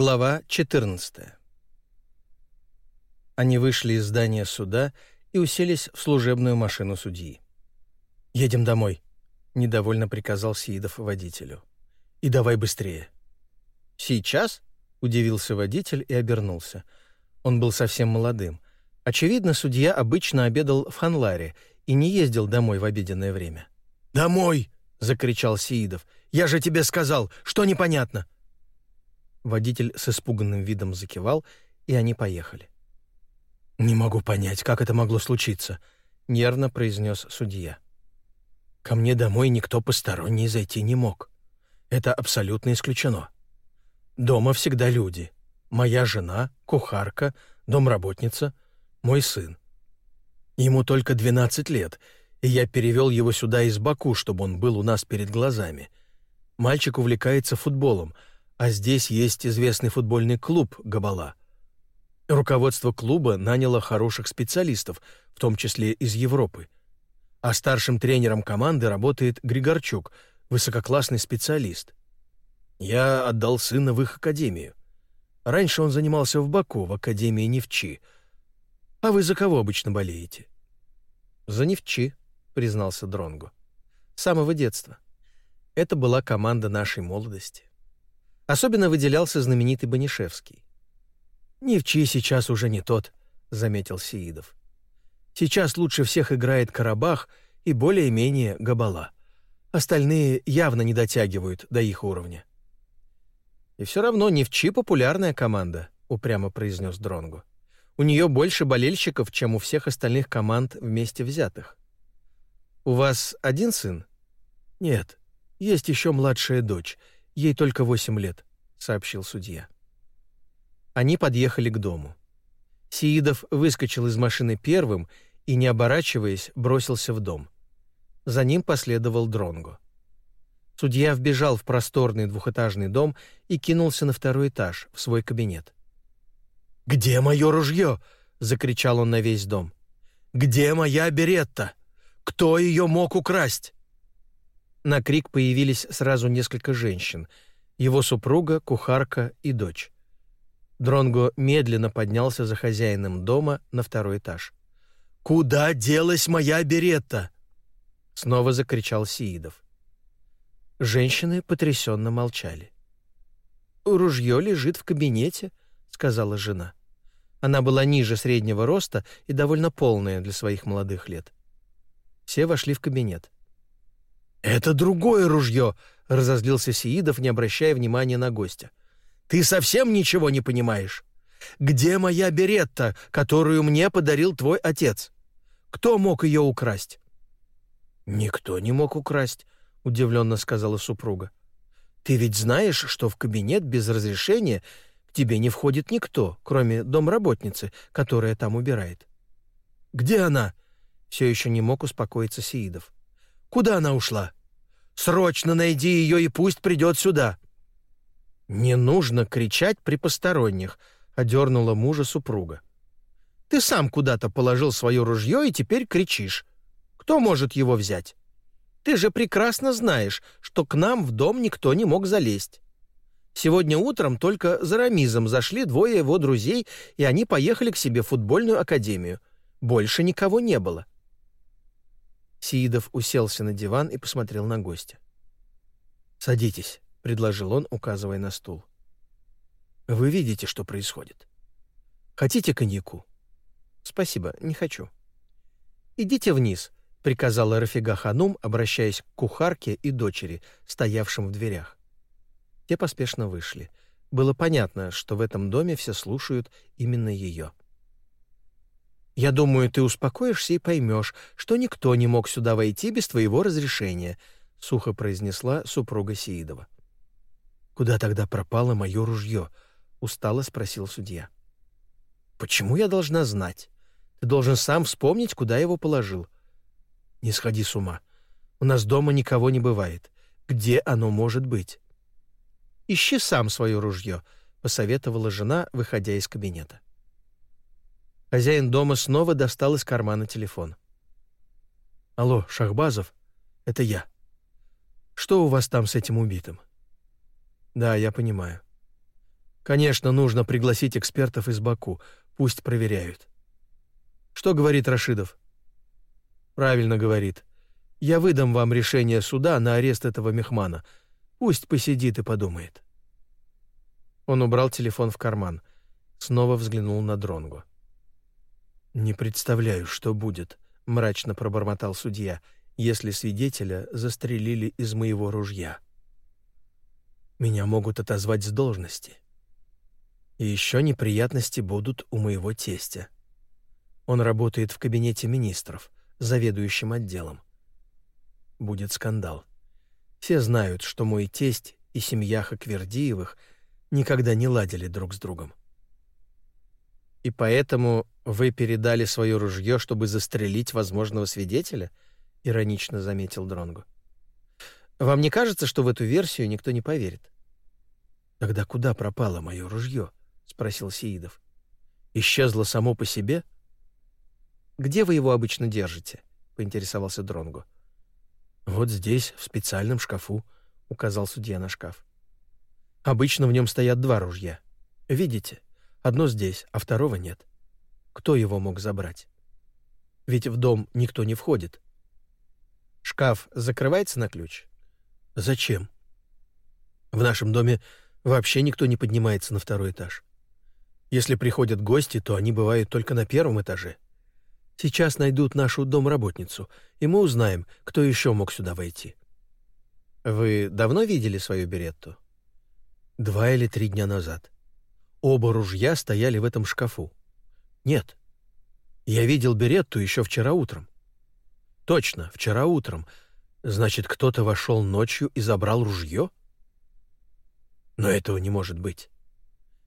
Глава 14. Они вышли из здания суда и уселись в служебную машину судьи. «Едем домой», — недовольно приказал Сиидов водителю. «И давай быстрее». «Сейчас?» — удивился водитель и обернулся. Он был совсем молодым. Очевидно, судья обычно обедал в Ханларе и не ездил домой в обеденное время. «Домой!» — закричал Сиидов. «Я же тебе сказал, что непонятно!» Водитель с испуганным видом закивал, и они поехали. «Не могу понять, как это могло случиться», — нервно произнес судья. «Ко мне домой никто посторонний зайти не мог. Это абсолютно исключено. Дома всегда люди. Моя жена, кухарка, домработница, мой сын. Ему только 12 лет, и я перевел его сюда из Баку, чтобы он был у нас перед глазами. Мальчик увлекается футболом — а здесь есть известный футбольный клуб «Габала». Руководство клуба наняло хороших специалистов, в том числе из Европы. А старшим тренером команды работает Григорчук, высококлассный специалист. Я отдал сына в их академию. Раньше он занимался в Баку, в академии Невчи. А вы за кого обычно болеете? За Невчи, признался Дронгу. С самого детства. Это была команда нашей молодости. Особенно выделялся знаменитый Банишевский. «Невчи сейчас уже не тот», — заметил Сеидов. «Сейчас лучше всех играет Карабах и более-менее Габала. Остальные явно не дотягивают до их уровня». «И все равно Невчи популярная команда», — упрямо произнес Дронгу. «У нее больше болельщиков, чем у всех остальных команд вместе взятых». «У вас один сын?» «Нет, есть еще младшая дочь — Ей только восемь лет», — сообщил судья. Они подъехали к дому. Сиидов выскочил из машины первым и, не оборачиваясь, бросился в дом. За ним последовал Дронго. Судья вбежал в просторный двухэтажный дом и кинулся на второй этаж, в свой кабинет. «Где мое ружье?» — закричал он на весь дом. «Где моя беретта? Кто ее мог украсть?» На крик появились сразу несколько женщин: его супруга, кухарка и дочь. Дронго медленно поднялся за хозяином дома на второй этаж. Куда делась моя беретта? снова закричал Сиидов. Женщины потрясенно молчали. Ружье лежит в кабинете, сказала жена. Она была ниже среднего роста и довольно полная для своих молодых лет. Все вошли в кабинет. «Это другое ружье!» — разозлился Сеидов, не обращая внимания на гостя. «Ты совсем ничего не понимаешь? Где моя беретта, которую мне подарил твой отец? Кто мог ее украсть?» «Никто не мог украсть», — удивленно сказала супруга. «Ты ведь знаешь, что в кабинет без разрешения к тебе не входит никто, кроме домработницы, которая там убирает». «Где она?» — все еще не мог успокоиться Сеидов. Куда она ушла? Срочно найди ее и пусть придет сюда». «Не нужно кричать при посторонних», — одернула мужа супруга. «Ты сам куда-то положил свое ружье и теперь кричишь. Кто может его взять? Ты же прекрасно знаешь, что к нам в дом никто не мог залезть. Сегодня утром только за Рамизом зашли двое его друзей, и они поехали к себе в футбольную академию. Больше никого не было. Сиидов уселся на диван и посмотрел на гостя. «Садитесь», — предложил он, указывая на стул. «Вы видите, что происходит. Хотите коньяку?» «Спасибо, не хочу». «Идите вниз», — приказала Рафига Ханум, обращаясь к кухарке и дочери, стоявшим в дверях. Те поспешно вышли. Было понятно, что в этом доме все слушают именно ее. Я думаю, ты успокоишься и поймешь, что никто не мог сюда войти без твоего разрешения, сухо произнесла супруга Сеидова. Куда тогда пропало мое ружье? устало спросил судья. Почему я должна знать? Ты должен сам вспомнить, куда его положил. Не сходи с ума. У нас дома никого не бывает. Где оно может быть? Ищи сам свое ружье, посоветовала жена, выходя из кабинета. Хозяин дома снова достал из кармана телефон. «Алло, Шахбазов, это я. Что у вас там с этим убитым?» «Да, я понимаю. Конечно, нужно пригласить экспертов из Баку, пусть проверяют. Что говорит Рашидов? Правильно говорит. Я выдам вам решение суда на арест этого мехмана. Пусть посидит и подумает. Он убрал телефон в карман, снова взглянул на Дронгу. Не представляю, что будет, мрачно пробормотал судья, если свидетеля застрелили из моего ружья. Меня могут отозвать с должности. И еще неприятности будут у моего тестя. Он работает в кабинете министров, заведующим отделом. Будет скандал. Все знают, что мой тесть и семья Хаквердиевых никогда не ладили друг с другом. И поэтому вы передали свое ружье, чтобы застрелить возможного свидетеля? иронично заметил Дронгу. Вам не кажется, что в эту версию никто не поверит? Тогда куда пропало мое ружье? спросил Сеидов. Исчезло само по себе? Где вы его обычно держите? поинтересовался Дронгу. Вот здесь, в специальном шкафу, указал судья на шкаф. Обычно в нем стоят два ружья. Видите? Одно здесь, а второго нет. Кто его мог забрать? Ведь в дом никто не входит. Шкаф закрывается на ключ? Зачем? В нашем доме вообще никто не поднимается на второй этаж. Если приходят гости, то они бывают только на первом этаже. Сейчас найдут нашу домработницу, и мы узнаем, кто еще мог сюда войти. Вы давно видели свою беретту? Два или три дня назад. Оба ружья стояли в этом шкафу. Нет. Я видел беретту еще вчера утром. Точно, вчера утром. Значит, кто-то вошел ночью и забрал ружье? Но этого не может быть.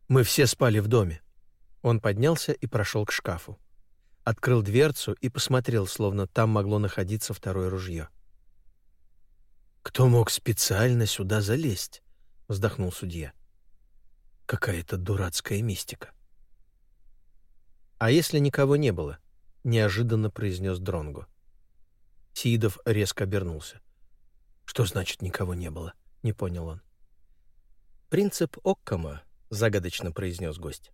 Мы все спали в доме. Он поднялся и прошел к шкафу. Открыл дверцу и посмотрел, словно там могло находиться второе ружье. «Кто мог специально сюда залезть?» — вздохнул судья. «Какая-то дурацкая мистика». «А если никого не было?» — неожиданно произнес Дронгу. Сидов резко обернулся. «Что значит никого не было?» — не понял он. «Принцип Оккама», загадочно произнес гость.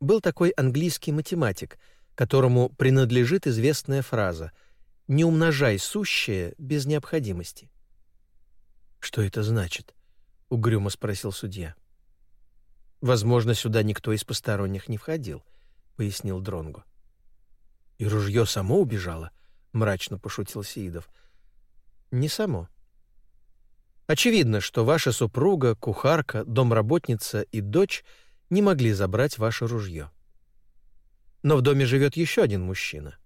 Был такой английский математик, которому принадлежит известная фраза «Не умножай сущее без необходимости». «Что это значит?» — угрюмо спросил судья. «Возможно, сюда никто из посторонних не входил», — пояснил Дронгу. «И ружье само убежало?» — мрачно пошутил Сеидов. «Не само. Очевидно, что ваша супруга, кухарка, домработница и дочь не могли забрать ваше ружье. Но в доме живет еще один мужчина.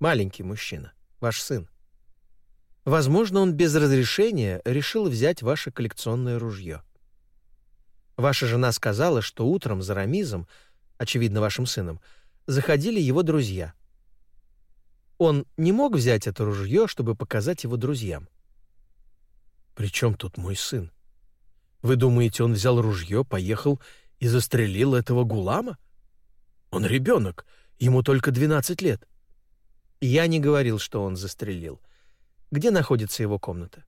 Маленький мужчина, ваш сын. Возможно, он без разрешения решил взять ваше коллекционное ружье. Ваша жена сказала, что утром за Рамизом, очевидно, вашим сыном, заходили его друзья. Он не мог взять это ружье, чтобы показать его друзьям. «При чем тут мой сын? Вы думаете, он взял ружье, поехал и застрелил этого гулама? Он ребенок, ему только 12 лет». Я не говорил, что он застрелил. Где находится его комната?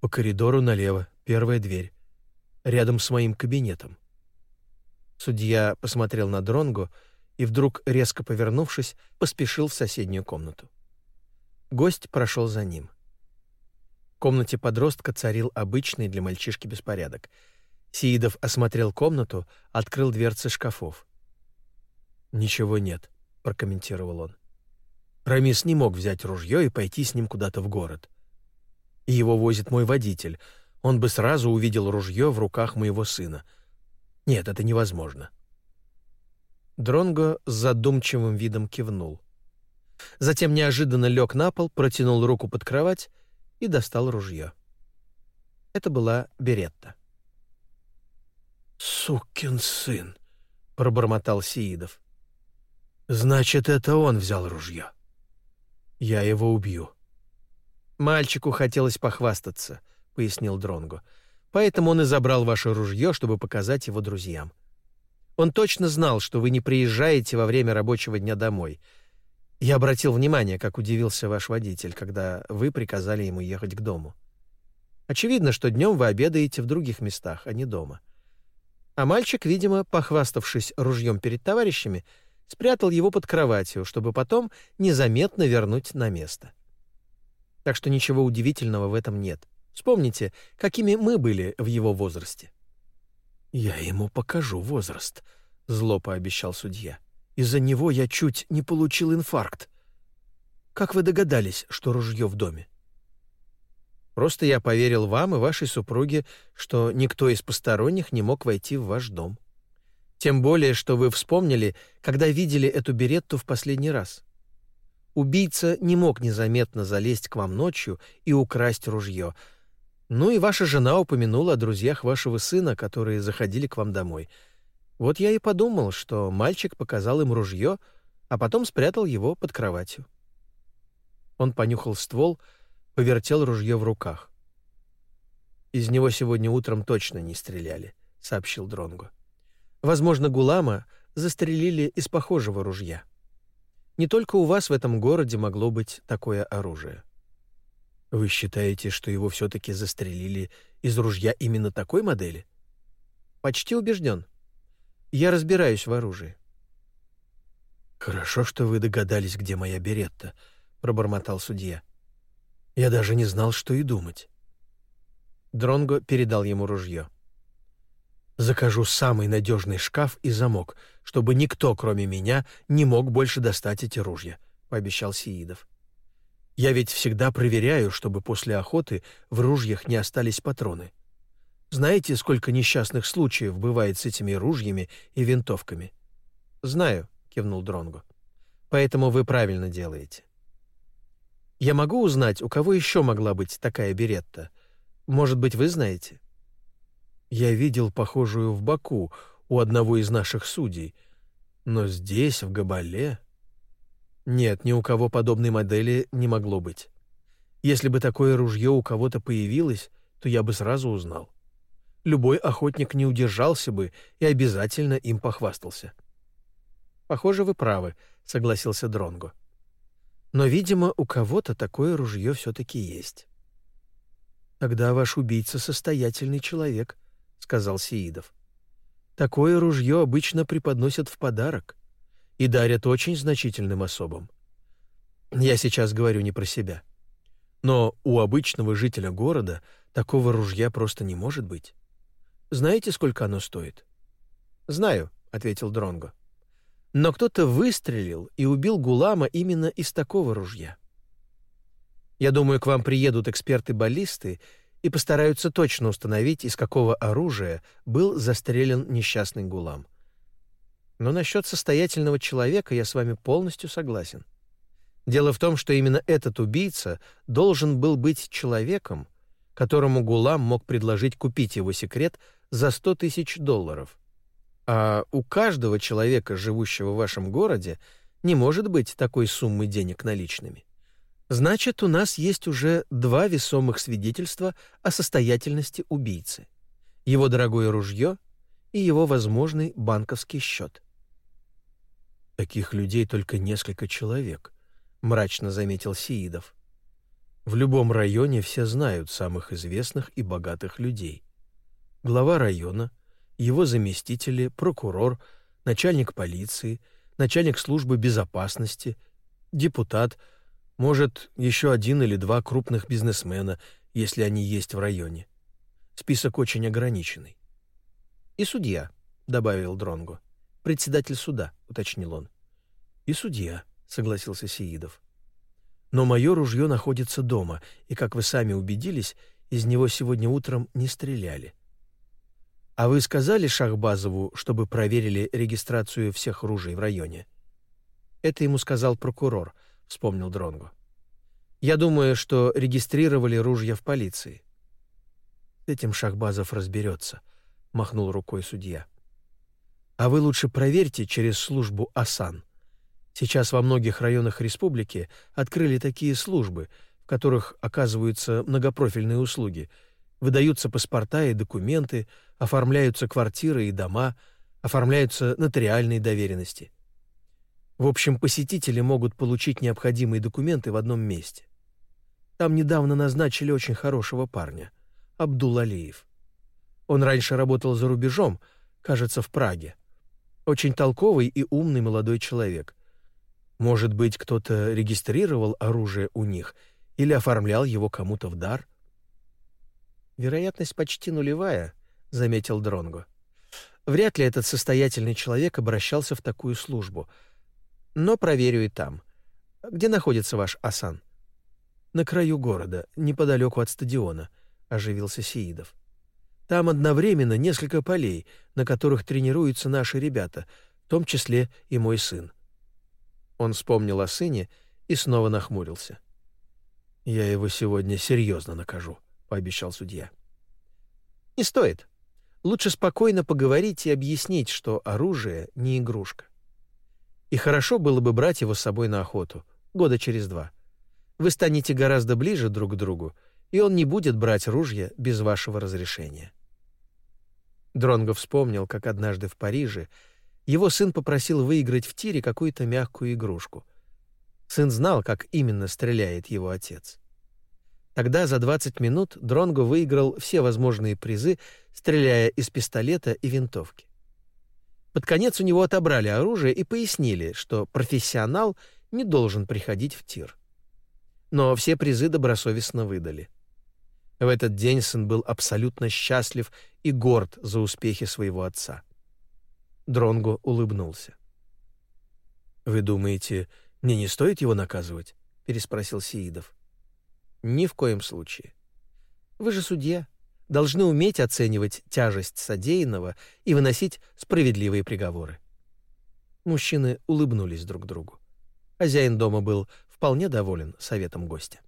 По коридору налево, первая дверь, рядом с моим кабинетом. Судья посмотрел на Дронгу и вдруг, резко повернувшись, поспешил в соседнюю комнату. Гость прошел за ним. В комнате подростка царил обычный для мальчишки беспорядок. Сиидов осмотрел комнату, открыл дверцы шкафов. «Ничего нет», — прокомментировал он. Рамис не мог взять ружье и пойти с ним куда-то в город. Его возит мой водитель. Он бы сразу увидел ружье в руках моего сына. Нет, это невозможно. Дронго с задумчивым видом кивнул. Затем неожиданно лег на пол, протянул руку под кровать и достал ружье. Это была Беретта. «Сукин сын!» — пробормотал Сиидов. «Значит, это он взял ружье. Я его убью». «Мальчику хотелось похвастаться», — пояснил Дронго. «Поэтому он и забрал ваше ружье, чтобы показать его друзьям. Он точно знал, что вы не приезжаете во время рабочего дня домой — я обратил внимание, как удивился ваш водитель, когда вы приказали ему ехать к дому. Очевидно, что днем вы обедаете в других местах, а не дома. А мальчик, видимо, похваставшись ружьем перед товарищами, спрятал его под кроватью, чтобы потом незаметно вернуть на место. Так что ничего удивительного в этом нет. Вспомните, какими мы были в его возрасте. «Я ему покажу возраст», — зло пообещал судья. «Из-за него я чуть не получил инфаркт. Как вы догадались, что ружье в доме?» «Просто я поверил вам и вашей супруге, что никто из посторонних не мог войти в ваш дом. Тем более, что вы вспомнили, когда видели эту беретту в последний раз. Убийца не мог незаметно залезть к вам ночью и украсть ружье, — ну и ваша жена упомянула о друзьях вашего сына, которые заходили к вам домой. Вот я и подумал, что мальчик показал им ружье, а потом спрятал его под кроватью. Он понюхал ствол, повертел ружье в руках. Из него сегодня утром точно не стреляли, сообщил Дронго. Возможно, Гулама застрелили из похожего ружья. Не только у вас в этом городе могло быть такое оружие. Вы считаете, что его все-таки застрелили из ружья именно такой модели? Почти убежден. Я разбираюсь в оружии. Хорошо, что вы догадались, где моя беретта, пробормотал судья. Я даже не знал, что и думать. Дронго передал ему ружье. Закажу самый надежный шкаф и замок, чтобы никто, кроме меня, не мог больше достать эти ружья, пообещал Сиидов. Я ведь всегда проверяю, чтобы после охоты в ружьях не остались патроны. Знаете, сколько несчастных случаев бывает с этими ружьями и винтовками? Знаю, кивнул Дронго. Поэтому вы правильно делаете. Я могу узнать, у кого еще могла быть такая беретта? Может быть, вы знаете? Я видел похожую в Баку у одного из наших судей, но здесь, в Габале, нет, ни у кого подобной модели не могло быть. Если бы такое ружье у кого-то появилось, то я бы сразу узнал. Любой охотник не удержался бы и обязательно им похвастался. Похоже, вы правы, согласился Дронго. Но, видимо, у кого-то такое ружье все-таки есть. Тогда ваш убийца состоятельный человек, сказал Сеидов. Такое ружье обычно преподносят в подарок и дарят очень значительным особам. Я сейчас говорю не про себя. Но у обычного жителя города такого ружья просто не может быть. Знаете, сколько оно стоит? Знаю, ответил Дронго. Но кто-то выстрелил и убил Гулама именно из такого ружья. Я думаю, к вам приедут эксперты-баллисты и постараются точно установить, из какого оружия был застрелен несчастный Гулам. Но насчет состоятельного человека я с вами полностью согласен. Дело в том, что именно этот убийца должен был быть человеком, которому Гулам мог предложить купить его секрет за 100 тысяч долларов. А у каждого человека, живущего в вашем городе, не может быть такой суммы денег наличными. Значит, у нас есть уже два весомых свидетельства о состоятельности убийцы. Его дорогое ружье и его возможный банковский счет. Таких людей только несколько человек, мрачно заметил Сиидов. В любом районе все знают самых известных и богатых людей. Глава района, его заместители, прокурор, начальник полиции, начальник службы безопасности, депутат, может, еще один или два крупных бизнесмена, если они есть в районе. Список очень ограниченный. И судья, добавил Дронго. Председатель суда, уточнил он. И судья, согласился Сеидов. Но мое ружье находится дома, и, как вы сами убедились, из него сегодня утром не стреляли. А вы сказали Шахбазову, чтобы проверили регистрацию всех ружей в районе? Это ему сказал прокурор, вспомнил Дронго. Я думаю, что регистрировали ружья в полиции. С этим Шахбазов разберется, махнул рукой судья. А вы лучше проверьте через службу АСАН. Сейчас во многих районах республики открыли такие службы, в которых оказываются многопрофильные услуги. Выдаются паспорта и документы, оформляются квартиры и дома, оформляются нотариальные доверенности. В общем, посетители могут получить необходимые документы в одном месте. Там недавно назначили очень хорошего парня. Абдулалиев. Он раньше работал за рубежом, кажется, в Праге. Очень толковый и умный молодой человек. Может быть, кто-то регистрировал оружие у них или оформлял его кому-то в дар? Вероятность почти нулевая, заметил Дронго. Вряд ли этот состоятельный человек обращался в такую службу. Но проверю и там. Где находится ваш Асан? На краю города, неподалеку от стадиона, оживился Сеидов. Там одновременно несколько полей, на которых тренируются наши ребята, в том числе и мой сын. Он вспомнил о сыне и снова нахмурился. «Я его сегодня серьезно накажу», — пообещал судья. «Не стоит. Лучше спокойно поговорить и объяснить, что оружие не игрушка. И хорошо было бы брать его с собой на охоту, года через два. Вы станете гораздо ближе друг к другу, и он не будет брать ружья без вашего разрешения». Дронго вспомнил, как однажды в Париже его сын попросил выиграть в тире какую-то мягкую игрушку. Сын знал, как именно стреляет его отец. Тогда за 20 минут Дронго выиграл все возможные призы, стреляя из пистолета и винтовки. Под конец у него отобрали оружие и пояснили, что профессионал не должен приходить в тир. Но все призы добросовестно выдали. В этот день сын был абсолютно счастлив и горд за успехи своего отца. Дронго улыбнулся. «Вы думаете, мне не стоит его наказывать?» — переспросил Сеидов. «Ни в коем случае. Вы же судья, должны уметь оценивать тяжесть содеянного и выносить справедливые приговоры». Мужчины улыбнулись друг другу. Хозяин дома был вполне доволен советом гостя.